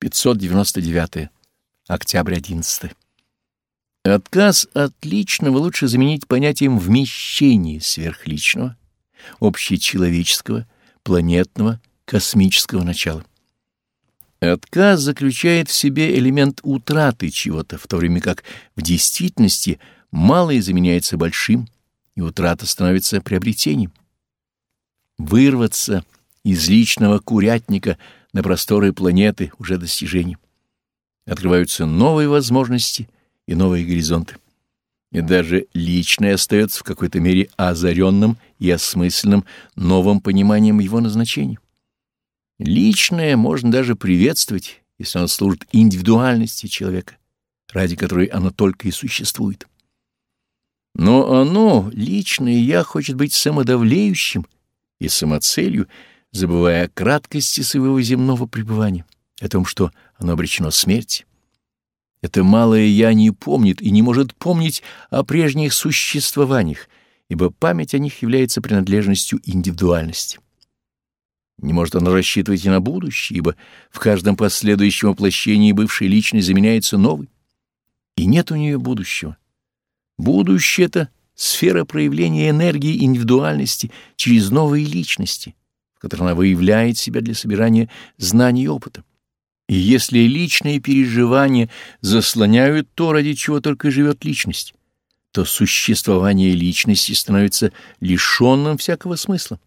599. Октябрь 11. Отказ от личного лучше заменить понятием вмещения сверхличного, общечеловеческого, планетного, космического начала. Отказ заключает в себе элемент утраты чего-то, в то время как в действительности малое заменяется большим, и утрата становится приобретением. Вырваться из личного курятника на просторы планеты уже достижение. Открываются новые возможности и новые горизонты. И даже личное остается в какой-то мере озаренным и осмысленным новым пониманием его назначения. Личное можно даже приветствовать, если оно служит индивидуальности человека, ради которой оно только и существует. Но оно, личное «я», хочет быть самодавлеющим и самоцелью, забывая о краткости своего земного пребывания, о том, что оно обречено смерти. Это малое «я» не помнит и не может помнить о прежних существованиях, ибо память о них является принадлежностью индивидуальности. Не может он рассчитывать и на будущее, ибо в каждом последующем воплощении бывшей личности заменяется новой. И нет у нее будущего. Будущее — это сфера проявления энергии индивидуальности через новые личности, в которых она выявляет себя для собирания знаний и опыта. И если личные переживания заслоняют то, ради чего только живет личность, то существование личности становится лишенным всякого смысла.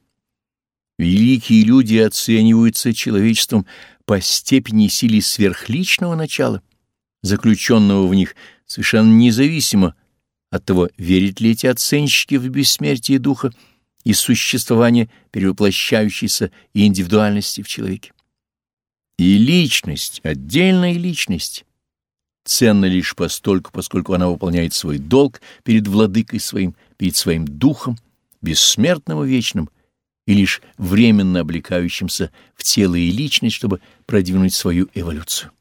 Великие люди оцениваются человечеством по степени силы сверхличного начала, заключенного в них совершенно независимо от того, верят ли эти оценщики в бессмертие духа и существование перевоплощающейся индивидуальности в человеке. И личность, отдельная личность, ценна лишь постольку, поскольку она выполняет свой долг перед владыкой своим, перед своим духом, бессмертным и вечным, и лишь временно облекающимся в тело и личность, чтобы продвинуть свою эволюцию.